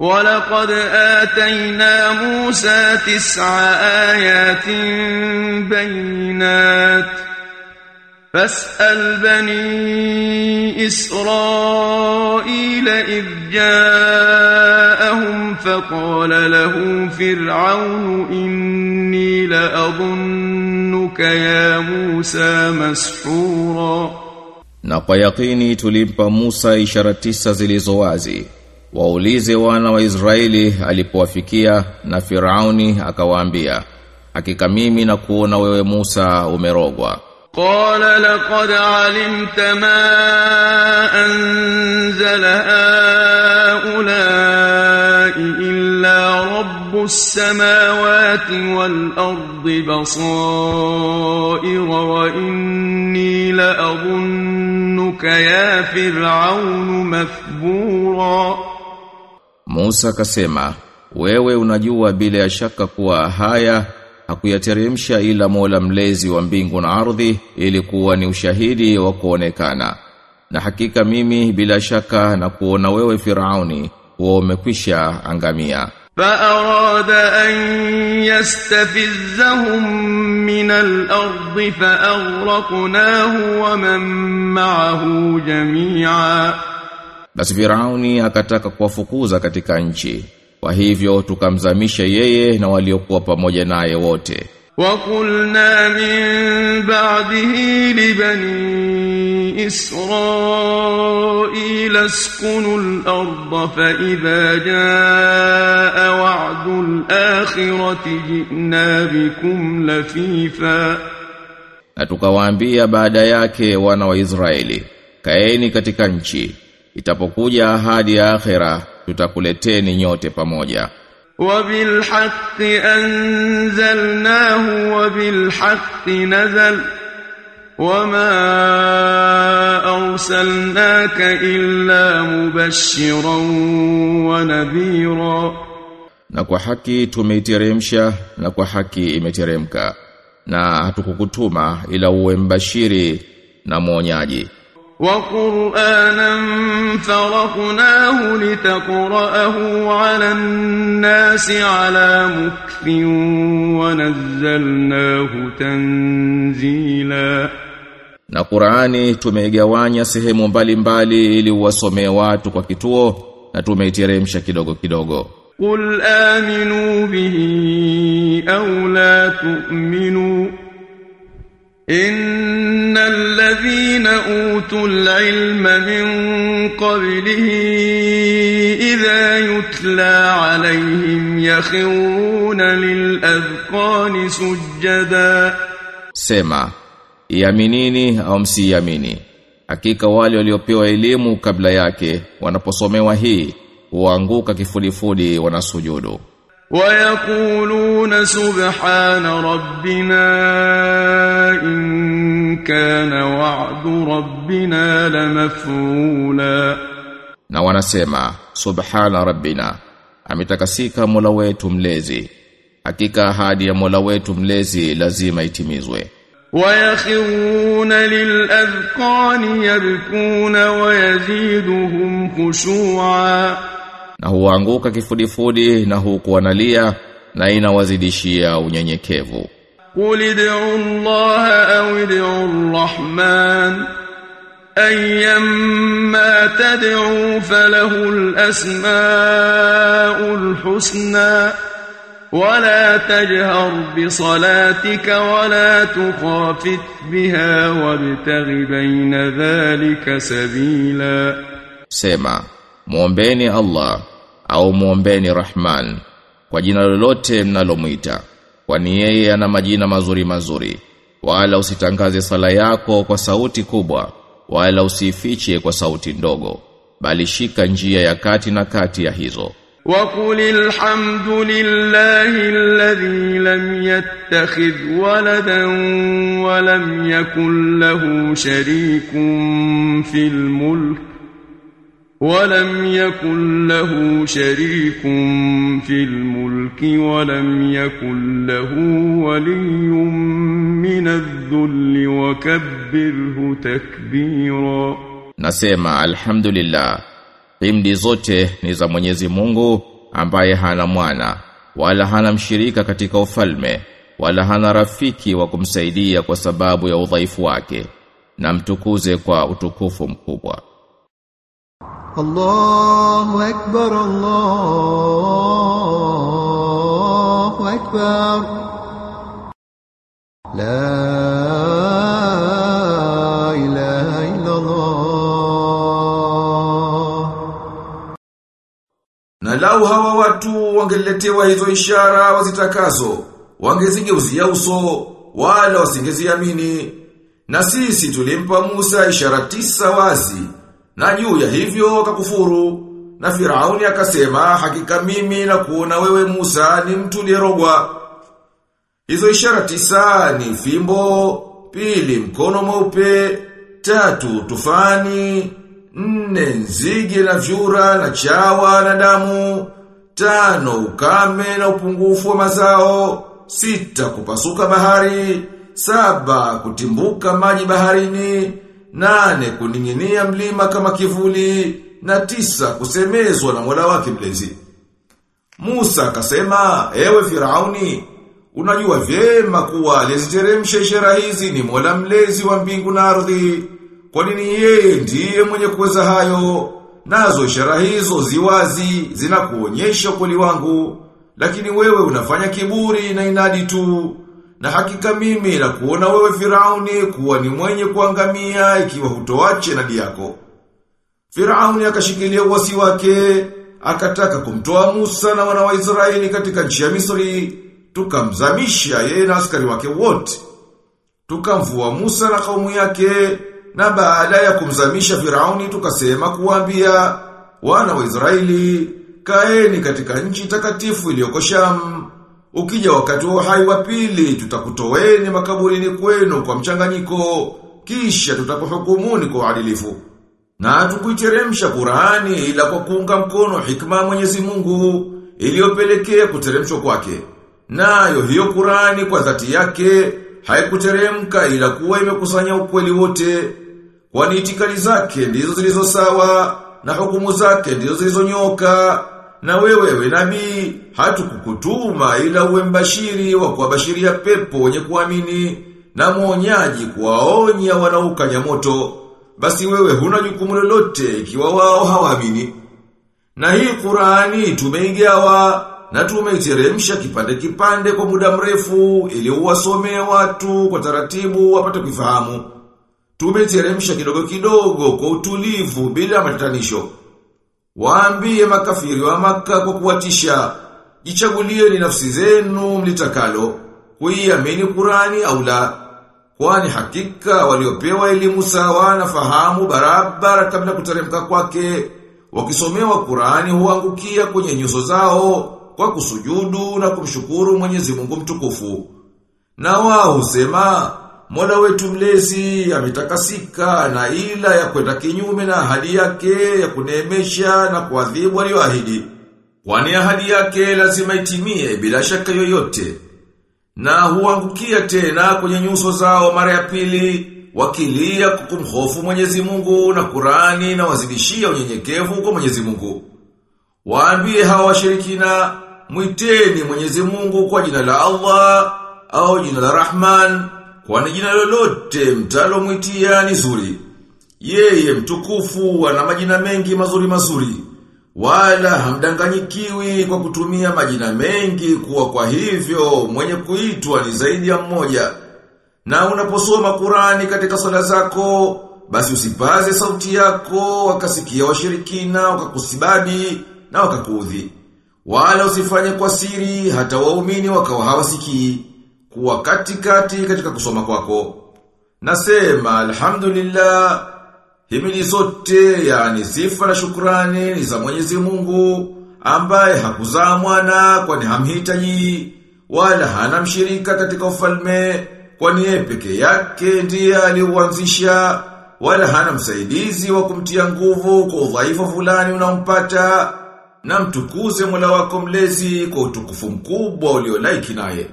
ولقد آتينا موسى تسع آيات بينات فاسأل بني إسرائيل إذ جاءهم فقال له فرعون إني لأظنك يا موسى مسحورا Na kwa yakini tulimpa Musa ishara. Waulize wana wa Israeli alipowafikia na Firauni akawaambia, hakika mimi na kuona wewe Musa umerogwa. قال لقد علمت ما أنزل هؤلاء إلا رب السماوات والأرض بصائر وإني لأظنك يا فرعون مثبورا Musa akasema, wewe unajua bila ya shaka kuwa haya hakuyateremsha ila Mola mlezi wa mbingu na ardhi ili kuwa ni ushahidi wa kuonekana. Na hakika mimi bila shaka na kuona wewe Firauni huwa umekwisha angamia. فأراد أن يستفزهم من الأرض فأغرقناه ومن معه جميعا Basi Firauni akataka kuwafukuza katika nchi. Kwa hivyo tukamzamisha yeye na waliokuwa pamoja naye wote. وقلنا من بعده لبني إسرائيل اسكنوا الأرض فإذا جاء وعد الآخرة جئنا بكم لفيفا Na tukawaambia baada yake wana wa Israeli, kaeni katika nchi. Itapokuja ahadi ya akhera, tutakuleteni nyote pamoja. وبالحق أنزلناه وبالحق نزل وما أرسلناك إلا مبشرا ونذيرا Na kwa haki tumeiteremsha na kwa haki imeteremka. Na hatukukutuma ila uwe mbashiri na mwonyaji. وقرآنا فرقناه لتقرأه على الناس على مكث ونزلناه تنزيلا Na Qur'ani tumeigawanya sehemu mbalimbali ili uwasomee watu kwa kituo na tumeiteremsha kidogo kidogo. قل آمنوا به أو لا تؤمنوا إن الذين أوتوا العلم من قبله إذا يتلى عليهم يخرون للأذقان سجدا Sema, iaminini au msiamini. Hakika wale waliopewa elimu kabla yake wanaposomewa hii huanguka kifudifudi wanasujudu. ويقولون سبحان ربنا إن كان وعد ربنا لمفعولا Na wanasema, Subhana Rabbina, ametakasika Mola wetu mlezi. Hakika ahadi ya Mola wetu mlezi lazima itimizwe. ويخرون للأذقان يبكون ويزيدهم خشوعا na huanguka kifudifudi na huku wanalia na inawazidishia unyenyekevu Kuli id'u Allah au id'u Rahman ayyamma tad'u falahu al-asma'ul husna ولا تجهر بصلاتك ولا تخافت بها وابتغ بين ذلك سبيلا سما muombeeni Allah au muombeni Rahman kwa jina lolote mnalomwita. Kwani yeye ana majina mazuri mazuri. Wala usitangaze sala yako kwa sauti kubwa, wala usifiche kwa sauti ndogo, bali shika njia ya kati na kati ya hizo. وقل الحمد لله الذي لم يتخذ ولدا ولم يكن له شريك في الملك ولم يكن له شريك في الملك ولم يكن له ولي من الذل وكبره تكبيرا Nasema alhamdulillah himdi zote ni za Mwenyezi Mungu ambaye hana mwana wala hana mshirika katika ufalme wala hana rafiki wa kumsaidia kwa sababu ya udhaifu wake na mtukuze kwa utukufu mkubwa الله أكبر الله أكبر لا إله إلا الله Na lau hawa watu wangeletewa hizo ishara wazitakazo, wangezigeuzia uso, wala wasingeziamini. Na sisi tulimpa Musa ishara tisa wazi, na juu ya hivyo wakakufuru. Na Firauni akasema, hakika mimi na kuona wewe Musa ni mtu lierogwa. Hizo ishara tisa ni fimbo, pili mkono mweupe, tatu tufani, nne nzige na vyura na chawa na damu, tano ukame na upungufu wa mazao, sita kupasuka bahari, saba kutimbuka maji baharini, nane kuning'inia mlima kama kivuli, na tisa kusemezwa na Mola wake mlezi. Musa akasema, ewe Firauni, unajua vyema kuwa aliziteremsha ishara hizi ni Mola mlezi wa mbingu na ardhi. Kwa nini yeye ndiye mwenye kuweza hayo? Nazo ishara hizo ziwazi zinakuonyesha kuli wangu, lakini wewe unafanya kiburi na inadi tu. Na hakika mimi na kuona wewe Firauni kuwa ni mwenye kuangamia ikiwa hutoache nadi yako. Firauni akashikilia uasi wake, akataka kumtoa Musa na wana wa Israeli katika nchi ya Misri, tukamzamisha yeye na askari wake wote. Tukamvua Musa na kaumu yake, na baada ya kumzamisha Firauni tukasema kuambia wana wa Israeli, kaeni katika nchi takatifu iliyoko Sham. Ukija wakati wa uhai wa pili, tutakutoweni makaburini kwenu kwa mchanganyiko, kisha tutakuhukumuni kwa uadilifu. Na tukuiteremsha Qur'ani ila kwa kuunga mkono hikma ya Mwenyezi Mungu iliyopelekea kuteremshwa kwake. Nayo hiyo Qur'ani kwa dhati yake haikuteremka ila kuwa imekusanya ukweli wote. Kwani itikali zake ndizo zilizo sawa na hukumu zake ndizo zilizonyoka. Na wewe we nabii hatukukutuma ila uwe mbashiri wa kuwabashiria pepo wenye kuamini na mwonyaji kuwaonya wanaukanya moto. Basi wewe huna jukumu lolote ikiwa wao hawaamini. Na hii Qur'ani tumeigawa na tumeiteremsha kipande kipande kwa muda mrefu ili uwasomee watu kwa taratibu wapate kufahamu. Tumeiteremsha kidogo kidogo kwa utulivu bila matatanisho. Waambie makafiri wa maka kwa kuwatisha, jichagulieni nafsi zenu mlitakalo, kuiamini Qur'ani au la. Kwani hakika waliopewa elimu sawa na fahamu barabara kabla kuteremka kwake, wakisomewa Qur'ani huangukia kwenye nyuso zao kwa kusujudu na kumshukuru Mwenyezi Mungu mtukufu. Na wao husema, Mola wetu mlezi ametakasika na ila ya kwenda kinyume na ahadi yake ya kuneemesha na kuadhibu aliyoahidi. Kwani ahadi yake lazima itimie bila shaka yoyote. Na huangukia tena kwenye nyuso zao mara ya pili wakilia kukumhofu Mwenyezi Mungu na Kurani na wazidishia unyenyekevu kwa Mwenyezi Mungu. Waambie hawa washirikina mwiteni Mwenyezi Mungu kwa jina la Allah au jina la Rahman kwani jina lolote mtalo mwitia ni zuri. Yeye mtukufu ana majina mengi mazuri mazuri. Wala hamdanganyikiwi kwa kutumia majina mengi kuwa kwa hivyo mwenye kuitwa ni zaidi ya mmoja. Na unaposoma Kurani katika sala zako, basi usipaze sauti yako wakasikia washirikina wakakusibadi na wakakuudhi. Wala usifanye kwa siri hata waumini wakawa hawasikii kuwa katikati katika kusoma kwako. Nasema alhamdulillah himili zote yani sifa na shukrani ni za Mwenyezi Mungu ambaye hakuzaa mwana kwani hamhitaji wala hana mshirika katika ufalme kwani yeye peke yake ndiye aliuanzisha wala hana msaidizi wa kumtia nguvu kwa udhaifu fulani unaompata na mtukuze Mola wako mlezi kwa utukufu mkubwa uliolaiki naye.